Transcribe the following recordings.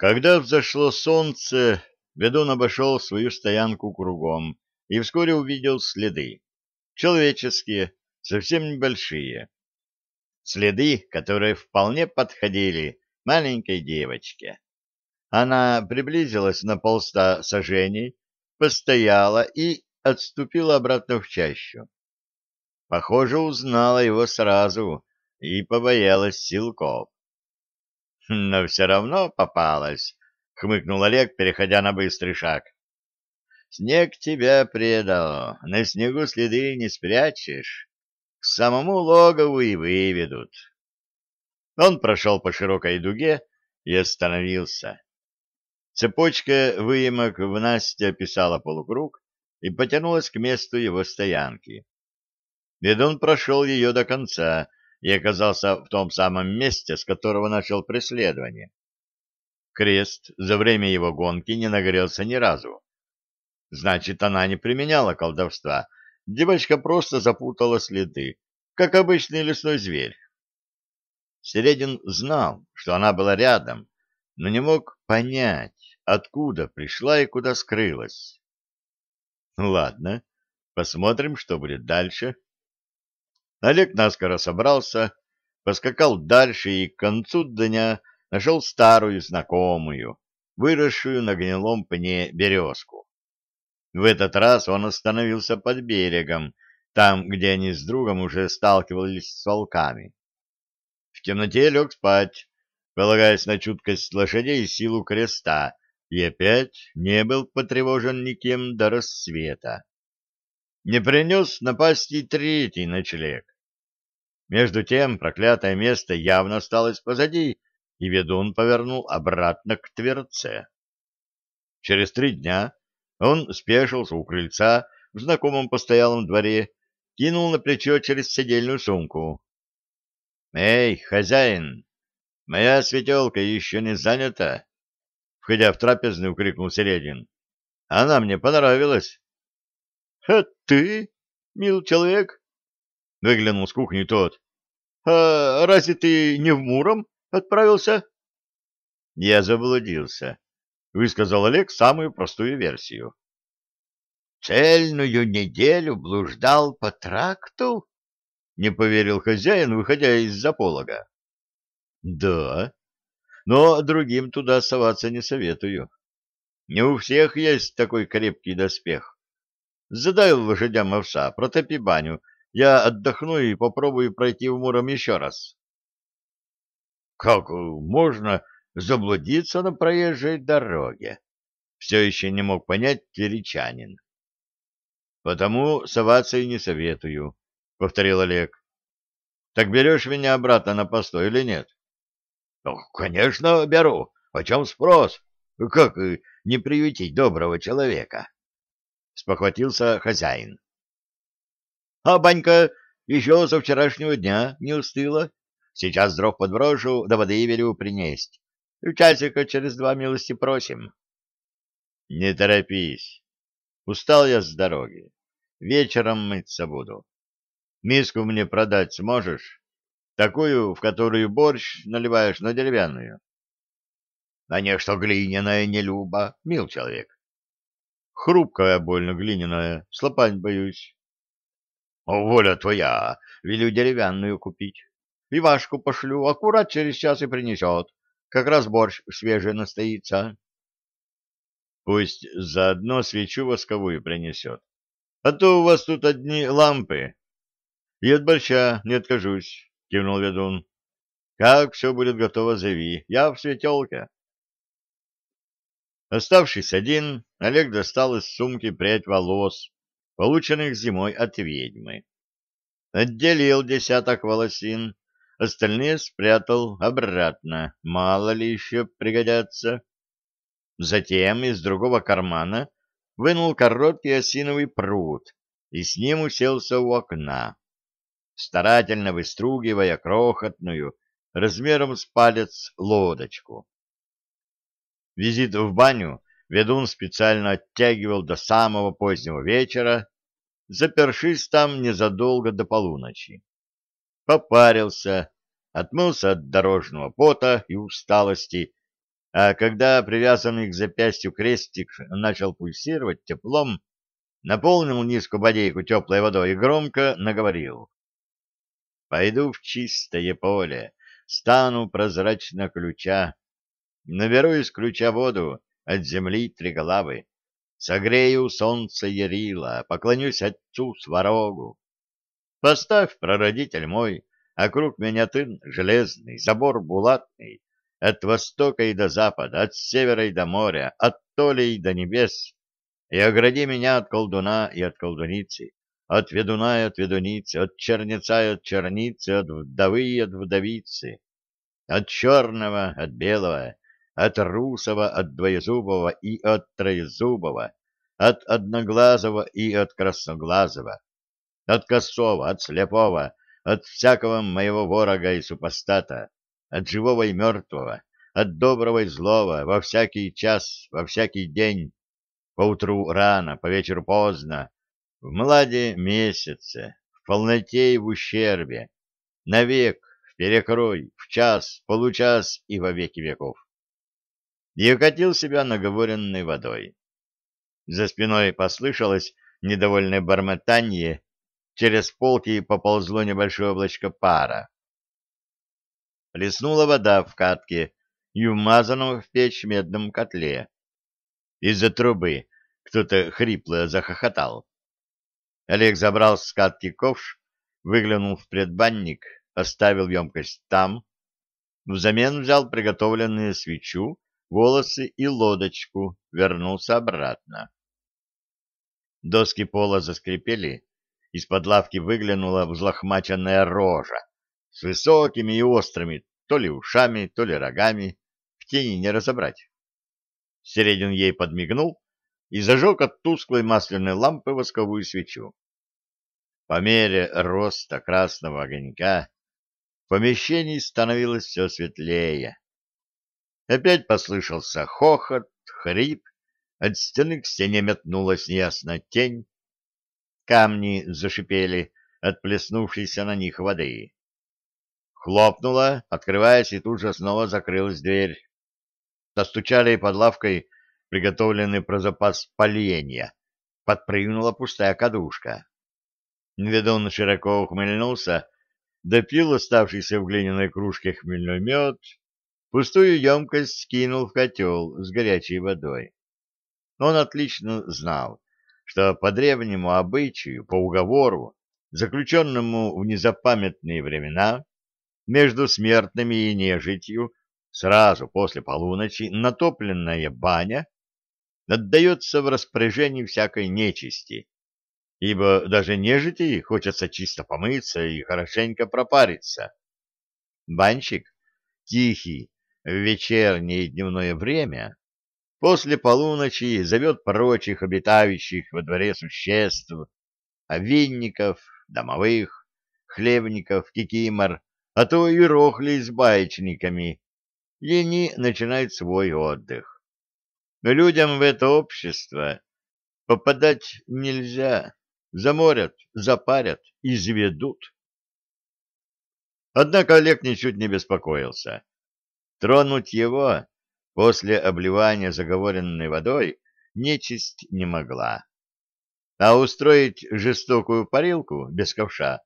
Когда взошло солнце, ведун обошел свою стоянку кругом и вскоре увидел следы. Человеческие, совсем небольшие. Следы, которые вполне подходили маленькой девочке. Она приблизилась на полста сажений, постояла и отступила обратно в чащу. Похоже, узнала его сразу и побоялась силков. Но все равно попалась, — хмыкнул Олег, переходя на быстрый шаг. Снег тебя предал, на снегу следы не спрячешь. К самому логову и выведут. Он прошел по широкой дуге и остановился. Цепочка выемок в Насте описала полукруг и потянулась к месту его стоянки. Ведун прошел ее до конца и оказался в том самом месте, с которого начал преследование. Крест за время его гонки не нагрелся ни разу. Значит, она не применяла колдовства. Девочка просто запутала следы, как обычный лесной зверь. Середин знал, что она была рядом, но не мог понять, откуда пришла и куда скрылась. Ладно, посмотрим, что будет дальше. Олег наскоро собрался, поскакал дальше и к концу дня нашел старую знакомую, выросшую на гнилом пне березку. В этот раз он остановился под берегом, там, где они с другом уже сталкивались с волками. В темноте лег спать, полагаясь на чуткость лошадей и силу креста, и опять не был потревожен никем до рассвета. Не принес напасти третий ночлег. Между тем проклятое место явно осталось позади, и ведун повернул обратно к Тверце. Через три дня он спешился у крыльца в знакомом постоялом дворе, кинул на плечо через седельную сумку. — Эй, хозяин, моя светелка еще не занята? — входя в трапезную, крикнул Середин. — Она мне понравилась. — А ты, мил человек? — выглянул с кухни тот. — А разве ты не в Муром отправился? — Я заблудился, — высказал Олег самую простую версию. — Цельную неделю блуждал по тракту? — не поверил хозяин, выходя из-за полога. — Да, но другим туда соваться не советую. Не у всех есть такой крепкий доспех. Задай лошадям овса, протопи баню, я отдохну и попробую пройти в Муром еще раз. — Как можно заблудиться на проезжей дороге? Все еще не мог понять тверичанин. — Потому соваться и не советую, — повторил Олег. — Так берешь меня обратно на постой или нет? — Ну, конечно, беру. О чем спрос? Как не приютить доброго человека? — спохватился хозяин. — А банька еще со вчерашнего дня не устыла. Сейчас дров подброшу, до воды велю принесть. Часика через два милости просим. — Не торопись. Устал я с дороги. Вечером мыться буду. Миску мне продать сможешь? Такую, в которую борщ наливаешь на деревянную. — А не что глиняная не люба, мил человек. — Хрупкая больно глиняная, слопать боюсь. — Воля твоя, велю деревянную купить. Ивашку пошлю, аккурат через час и принесет. Как раз борщ свежий настоится. Пусть заодно свечу восковую принесет. А то у вас тут одни лампы. И от борща не откажусь, кивнул ведун. Как все будет готово, зови. Я в светелке. Оставшись один, Олег достал из сумки прядь волос, полученных зимой от ведьмы. Отделил десяток волосин, остальные спрятал обратно, мало ли еще пригодятся. Затем из другого кармана вынул короткий осиновый пруд и с ним уселся у окна, старательно выстругивая крохотную, размером с палец, лодочку. Визит в баню ведун специально оттягивал до самого позднего вечера, запершись там незадолго до полуночи. Попарился, отмылся от дорожного пота и усталости а когда привязанный к запястью крестик начал пульсировать теплом, наполнил низкую бодейку теплой водой и громко наговорил. «Пойду в чистое поле, стану прозрачно ключа, наберу из ключа воду от земли три головы, согрею солнце Ярила, поклонюсь отцу Сварогу. Поставь, прародитель мой, округ меня тын железный, забор булатный, от востока и до запада, от севера и до моря, от толей до небес, и огради меня от колдуна и от колдуницы, от ведуна и от ведуницы, от черница и от черницы, от вдовы и от вдовицы, от черного, от белого, от русого, от двоезубого и от троезубого, от одноглазого и от красноглазого, от косого, от слепого, от всякого моего ворога и супостата, от живого и мертвого, от доброго и злого, во всякий час, во всякий день, по утру рано, по вечеру поздно, в младе месяце, в полноте и в ущербе, навек, в перекрой, в час, получас и во веки веков. И окатил себя наговоренной водой. За спиной послышалось недовольное бормотание, через полки поползло небольшое облачко пара. Плеснула вода в катке и вмазанном в печь медном котле. Из-за трубы кто-то хрипло захохотал. Олег забрал с катки ковш, выглянул в предбанник, оставил емкость там, взамен взял приготовленную свечу, волосы и лодочку, вернулся обратно. Доски пола заскрипели, из-под лавки выглянула взлохмаченная рожа с высокими и острыми то ли ушами, то ли рогами, в тени не разобрать. Середин ей подмигнул и зажег от тусклой масляной лампы восковую свечу. По мере роста красного огонька в помещении становилось все светлее. Опять послышался хохот, хрип, от стены к стене метнулась неясная тень, камни зашипели от плеснувшейся на них воды. Хлопнула, открываясь, и тут же снова закрылась дверь. Достучали под лавкой приготовленный про запас поленья. Подпрыгнула пустая кадушка. Ведун широко ухмыльнулся, допил оставшийся в глиняной кружке хмельной мед, пустую емкость скинул в котел с горячей водой. Он отлично знал, что по древнему обычаю, по уговору, заключенному в незапамятные времена, между смертными и нежитью сразу после полуночи натопленная баня отдается в распоряжение всякой нечисти, ибо даже нежити хочется чисто помыться и хорошенько пропариться. Банщик, тихий, в вечернее и дневное время, после полуночи зовет прочих обитающих во дворе существ, овинников, домовых, хлебников, кикимор, а то и рохли с баечниками, и они начинают свой отдых. Но людям в это общество попадать нельзя, заморят, запарят, изведут. Однако Олег ничуть не беспокоился. Тронуть его после обливания заговоренной водой нечисть не могла. А устроить жестокую парилку без ковша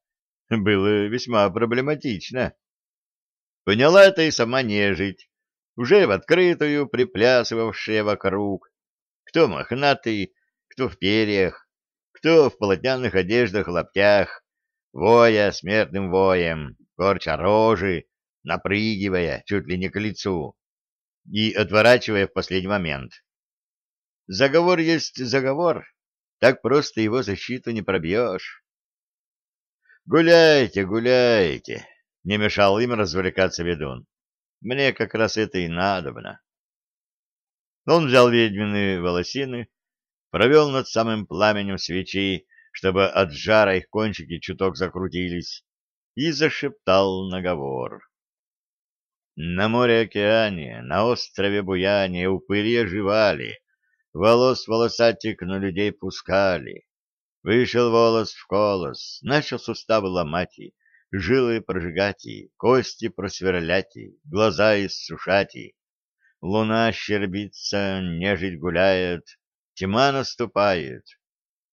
было весьма проблематично. Поняла это и сама нежить, уже в открытую приплясывавшая вокруг. Кто мохнатый, кто в перьях, кто в полотняных одеждах-лаптях, воя смертным воем, корча рожи, напрыгивая чуть ли не к лицу и отворачивая в последний момент. Заговор есть заговор, так просто его защиту не пробьешь. Гуляйте, гуляйте, не мешал им развлекаться ведун. Мне как раз это и надобно. Он взял ведьмины волосины, провел над самым пламенем свечи, чтобы от жара их кончики чуток закрутились, и зашептал наговор. На море-океане, на острове Буяне упыри оживали, волос волосатик на людей пускали. Вышел волос в колос, начал суставы ломать, жилы прожигать, кости просверлять, глаза иссушать. Луна щербится, нежить гуляет, тьма наступает.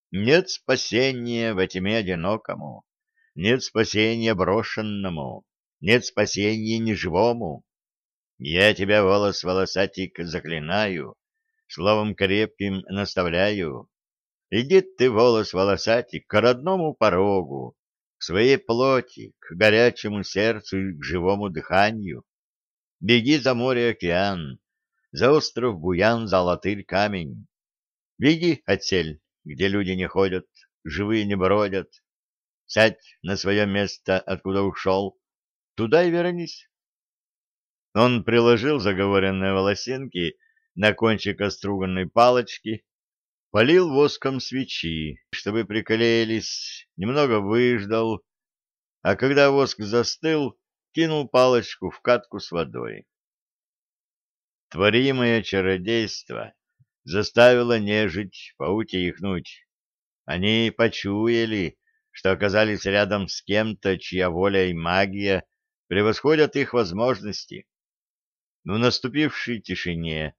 Нет спасения во тьме одинокому, нет спасения брошенному, нет спасения неживому. Я тебя, волос волосатик, заклинаю, словом крепким наставляю. Иди ты, волос волосатик, к родному порогу, к своей плоти, к горячему сердцу и к живому дыханию. Беги за море океан, за остров Буян, за латырь камень. Беги, отсель, где люди не ходят, живые не бродят. Сядь на свое место, откуда ушел, туда и вернись. Он приложил заговоренные волосинки на кончик оструганной палочки, полил воском свечи, чтобы приклеились, немного выждал, а когда воск застыл, кинул палочку в катку с водой. Творимое чародейство заставило нежить поутихнуть. Они почуяли, что оказались рядом с кем-то, чья воля и магия превосходят их возможности. В наступившей тишине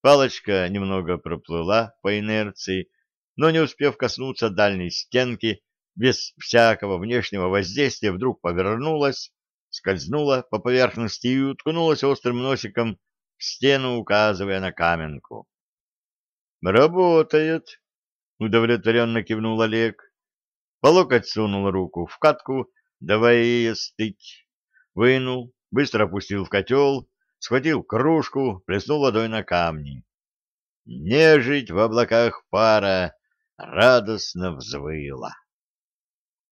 Палочка немного проплыла по инерции, но, не успев коснуться дальней стенки, без всякого внешнего воздействия вдруг повернулась, скользнула по поверхности и уткнулась острым носиком в стену, указывая на каменку. «Работает!» — удовлетворенно кивнул Олег. По локоть сунул руку в катку, давая ей остыть. Вынул, быстро опустил в котел схватил кружку, плеснул водой на камни. Нежить в облаках пара радостно взвыла.